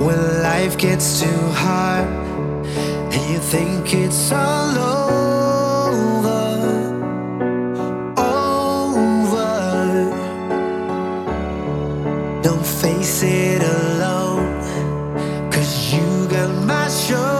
When life gets too hard and you think it's all over, over, don't face it alone, cause you got my shoulder.